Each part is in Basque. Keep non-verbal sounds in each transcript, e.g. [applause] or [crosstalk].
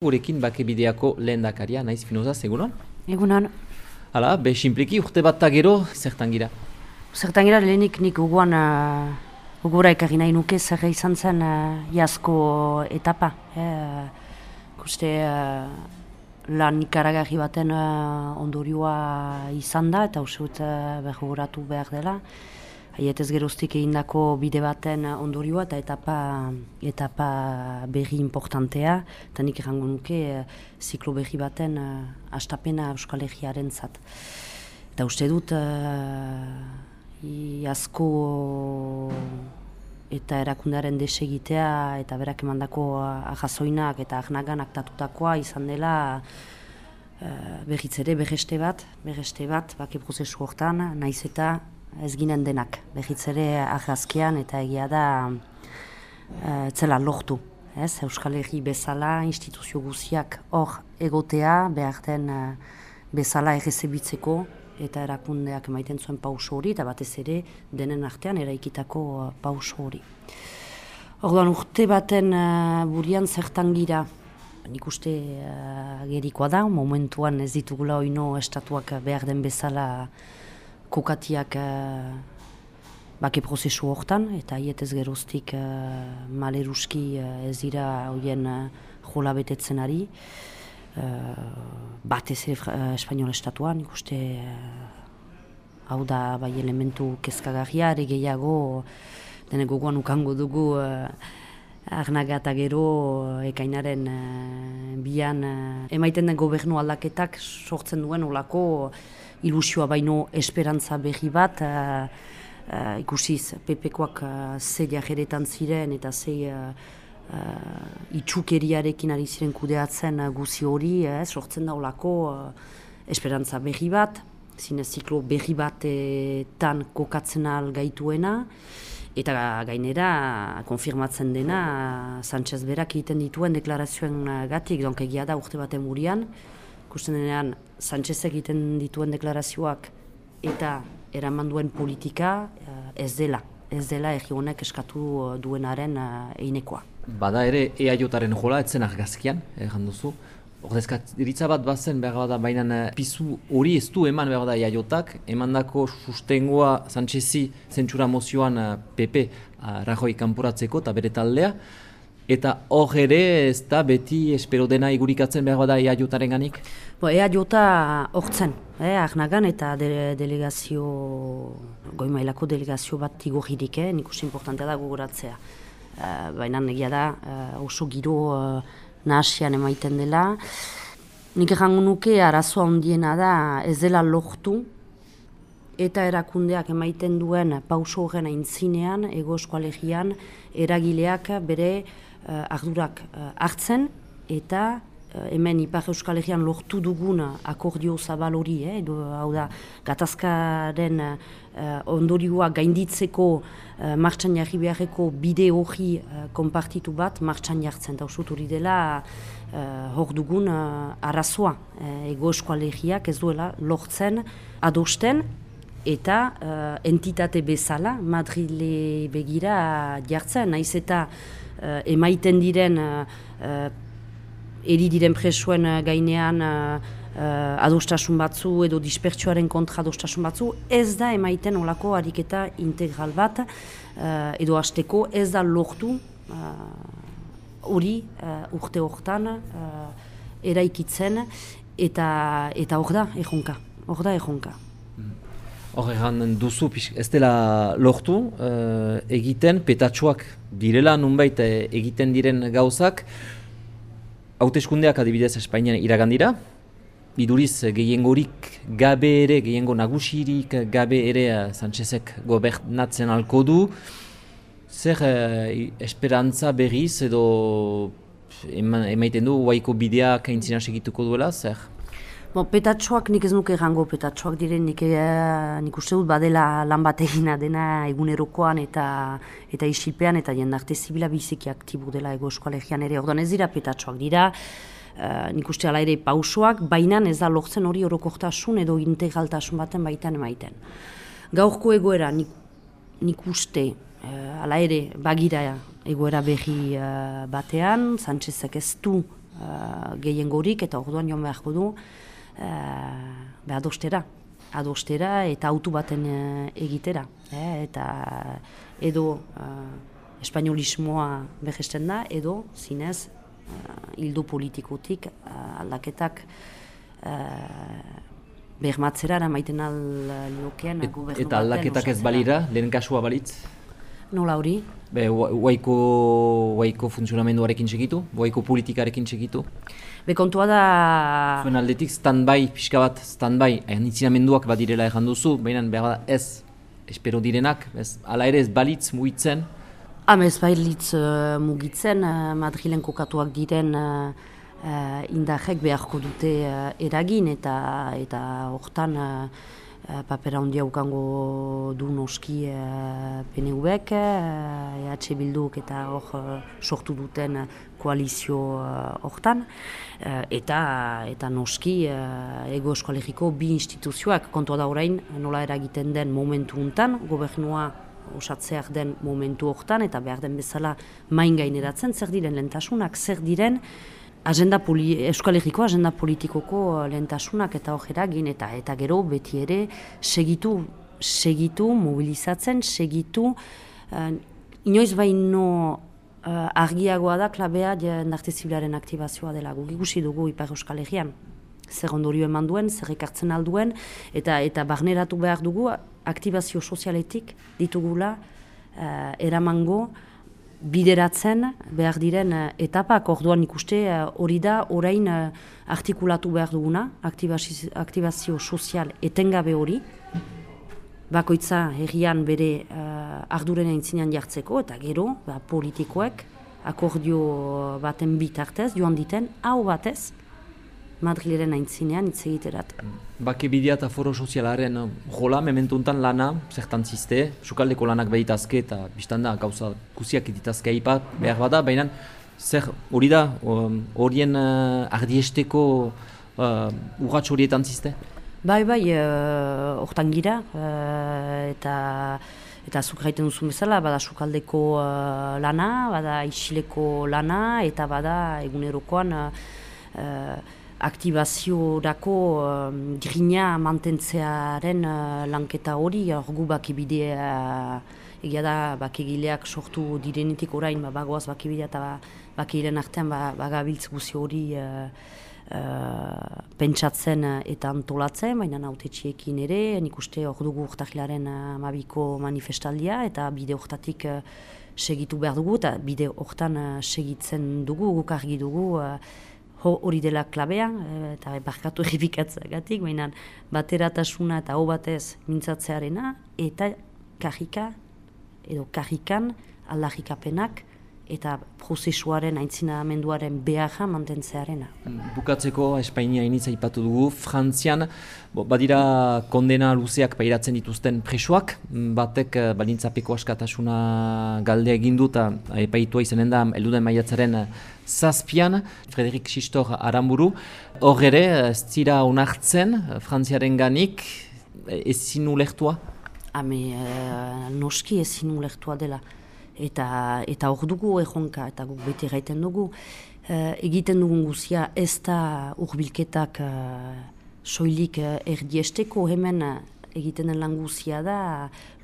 Gurekin bakebideako lehen dakaria, naiz finoza, egunon? Egunon. Hala, be, simpliki, urte bat gero, zertan gira? Zertan gira, lehenik nik uguan uh, ugura ekarri nahi nuke zer izan zen uh, jasko etapa. Eh, kuste uh, lan ikaragarri baten uh, ondorioa izan da eta uste uh, behar dela haietez geroztik egindako bide baten ondorioa eta etapa, etapa berri importantea, eta nik errango nuke e, ziklo berri baten e, astapena Euskal Herriaren zat. Eta uste dut, e, asko eta erakundearen desegitea eta berak emandako ahazoinak eta ahnagan aktatutakoa izan dela uh, berriz ere berreste bat, berreste bat, bake prozesu hortan, naiz eta ez ginen denak, behitz ere eta egia da uh, zela lortu. Ez, Euskal Herri bezala, instituzio guziak hor egotea, behar den uh, bezala errezebitzeko eta erakundeak emaiten zuen pauso hori, eta batez ere denen artean eraikitako uh, pauso hori. Orduan urte baten uh, burian zertan gira, nik uste uh, gerikoa da, momentuan ez ditugula oino estatuak behar den bezala kokatiak uh, bake prozesu hortan, eta hietez geroztik uh, maleruski uh, ez dira hoien uh, jola betetzen ari. Uh, bat ez ere uh, espanol estatuan, ikuste uh, hau da bai elementu kezkagarria, ere gehiago dene gogoan ukango dugu uh, Arnaga eta gero ekainaren uh, bian uh, emaiten den gobernu aldaketak sortzen duen olako ilusioa baino esperantza berri bat, uh, ikusiz pepekoak uh, ze jajeretan ziren eta ze uh, uh, itxukeriarekin ari ziren kudeatzen uh, guzi hori, uh, sortzen da olako uh, esperantza berri bat, zine ziklo berri batetan kokatzen al gaituena, eta gainera konfirmatzen dena Sánchez berak egiten dituen deklarazioen gatik, donk egia da urte baten murian, ikusten denean Sánchez egiten dituen deklarazioak eta eraman duen politika eh, ez dela, ez dela egi honek eskatu eh, duenaren eh, einekoa. Bada ere EAJaren jola etzen argazkian, egan duzu. Ordezkat, diritza bat bazen behar bada baina pizu hori ez du eman behar bada EAJak, eman dako sustengoa Sánchezi zentsura mozioan PP Rajoi kanporatzeko eta bere taldea, Eta hor ere ez da beti espero dena igurikatzen behar bada ea jotaren ganik? Bo, ea jota hortzen, eh, ahnagan eta de, delegazio, goi mailako delegazio bat igorririk, eh, nik uste importantea da gogoratzea. Uh, Baina negia da uh, oso giro uh, nahasian emaiten dela. Nik errango nuke arazoa ondiena da ez dela lortu eta erakundeak emaiten duen pauso horren aintzinean, ego eskualegian, eragileak bere ardurak uh, hartzen eta uh, hemen Ipar Euskal Herrian lortu dugun akordio zabal hori, eh, edo, hau da, gatazkaren uh, ondorioa gainditzeko uh, martxan jarri beharreko bide hori uh, konpartitu bat martxan jartzen, eta usut hori dela uh, hor dugun uh, arazoa. Uh, ego eskualegiak ez duela lortzen adosten, eta uh, entitate bezala Madrile begira jartzen, naiz eta emaiten diren uh, uh, eri diren presuen gainean adostasun batzu edo dispertsuaren kontra adostasun batzu, ez da emaiten olako ariketa integral bat edo hasteko ez da lortu hori urte hortan eraikitzen eta eta hor da erronka, hor da erronka. Hor egan duzu, ez dela lortu, uh, egiten, petatxoak direla nunbait eh, egiten diren gauzak, hauteskundeak adibidez Espainian iragandira, iduriz gehiengorik gabe ere, gehiengo nagusirik gabe ere Sánchezek gobernatzen alko du, zer esperantza berriz edo emaiten du, waiko bideak aintzina segituko duela, zer? Bon, petatxoak nik ez nuke errango petatxoak diren nik, e, nik uste dut badela lan bat egina dena egunerokoan eta eta isilpean eta jendarte zibila biziki aktibo dela ego eskoalegian ere. Orduan ez dira petatxoak dira, uh, nik uste ala ere pausoak, baina ez da lortzen hori orokortasun edo integraltasun baten baitan emaiten. Gaurko egoera nik, nik uste, uh, ala ere bagira egoera berri uh, batean, Sánchezek ez du uh, gehien gorik eta orduan joan beharko du uh, adostera. Adostera eta autu baten egitera. Eh? Eta edo uh, espainolismoa behesten da, edo zinez uh, hildo politikotik uh, aldaketak uh, bermatzera maiten al liokean Et, Eta aldaketak ez balira, lehen kasua balitz? Nola hori? Be, waiko, waiko funtzionamenduarekin txekitu? Waiko politikarekin txekitu? Be, kontua da... Zuen aldetik, stand-by, pixka bat, stand-by, bat badirela erran duzu, baina behar da ez, espero direnak, ez, ala ere ez balitz mugitzen? Hamez balitz uh, mugitzen, uh, Madrilen kokatuak diren uh, uh, indarrek beharko dute uh, eragin eta eta hortan uh, papera handia ukango du noski uh, PNV-ek, uh, EH Bilduk eta hor sortu duten koalizio hortan, eta eta noski uh, ego eskolegiko bi instituzioak kontua da orain nola eragiten den momentu untan, gobernua osatzeak den momentu hortan eta behar den bezala main gaineratzen, zer diren lentasunak, zer diren agenda poli, Euskal Herriko agenda politikoko uh, lehentasunak eta hor gin eta eta gero beti ere segitu, segitu, mobilizatzen, segitu, uh, inoiz baino uh, argiagoa da klabea jendarte zibilaren aktibazioa dela. Guk ikusi dugu Ipar Euskal Herrian, zer ondorio eman duen, zer ekartzen alduen, eta eta barneratu behar dugu aktibazio sozialetik ditugula uh, eramango, bideratzen behar diren uh, etapak. Orduan ikuste uh, hori da orain uh, artikulatu behar duguna, aktibazio sozial etengabe hori, bakoitza herrian bere uh, arduren aintzinean jartzeko, eta gero ba, politikoek akordio baten bitartez joan diten, hau batez, Madrileren aintzinean hitz egiterat. Bake bidea eta foro sozialaren jola, mementuntan lana, zertan ziste, sukaldeko lanak behitazke eta biztan da, gauza kusiak ditazke ipat behar bada, baina zer hori da, horien uh, ardiesteko uh, urratx horietan ziste? Bai, bai, uh, hortan gira, uh, eta eta zuk gaiten duzun bezala, bada sukaldeko uh, lana, bada isileko lana, eta bada egunerokoan uh, aktibaziorako uh, grina mantentzearen uh, lanketa hori, orgu bakibidea uh, egia da bakigileak sortu direnetik orain ba, bagoaz bakibidea eta ba, bakiren artean ba, bagabiltz guzi hori uh, uh, pentsatzen eta antolatzen, baina nautetxiekin ere, nik uste hor dugu urtahilaren uh, mabiko manifestaldia eta bide hortatik uh, segitu behar dugu eta bide hortan uh, segitzen dugu, guk argi dugu, hori dela klabea, e, eta barkatu [laughs] erripikatzea gatik, baina bateratasuna eta hau batez mintzatzearena, eta kajika, edo kajikan aldarrikapenak, eta prozesuaren aintzinamenduaren beharra mantentzearena. Bukatzeko Espainia initza ipatu dugu, Frantzian badira kondena luzeak pairatzen dituzten presoak, batek eh, balintzapeko askatasuna galde egin du eta epaitua izanen da elduden maiatzaren eh, zazpian, Frederik Sistor Aramburu, hor ere, ez zira unartzen Frantziaren ganik, ezin ulektua? Hame, noski ezin ulektua dela eta eta hor dugu erronka eta guk beti gaiten dugu. Uh, egiten dugun guzia ez da urbilketak uh, soilik uh, erdiesteko hemen egiten den lan guzia da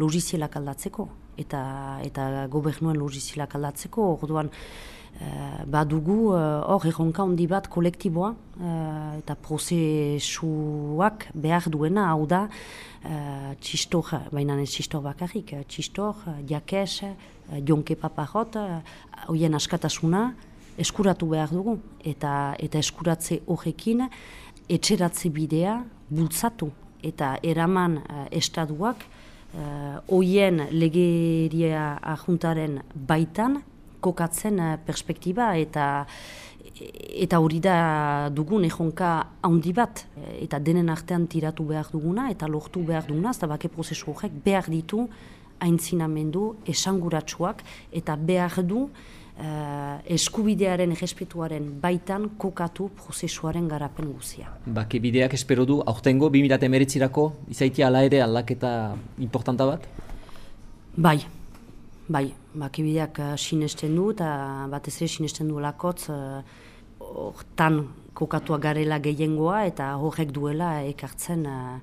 logizielak aldatzeko. Eta eta gobernuen logizielak aldatzeko orduan badugu hor uh, erronka handi bat kolektiboa uh, eta prozesuak behar duena hau da uh, txistor, baina ez txistor bakarrik, txistor, jakes, Eh, jonke paparot, eh, hoien askatasuna eskuratu behar dugu. Eta, eta eskuratze horrekin etxeratze bidea bultzatu. Eta eraman uh, estaduak hoien legeria ajuntaren baitan kokatzen perspektiba eta eta hori da dugun ejonka handi bat eta denen artean tiratu behar duguna eta lortu behar duguna, eta bake prozesu horrek behar ditu aintzinamendu esanguratsuak eta behar du uh, eskubidearen egespetuaren baitan kokatu prozesuaren garapen guzia. Baki bideak espero du, aurtengo 2008-erako izaitia ala ere aldaketa importanta bat? Bai, bai, baki bideak uh, sinesten du eta batez ere sinesten du lakotz uh, hortan kokatuak garela gehiengoa eta horrek duela ekartzen uh,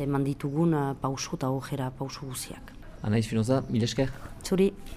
eman ditugun uh, pausu eta horrela pausu guziak. Anaiz Finoza, mil esker? Zuri.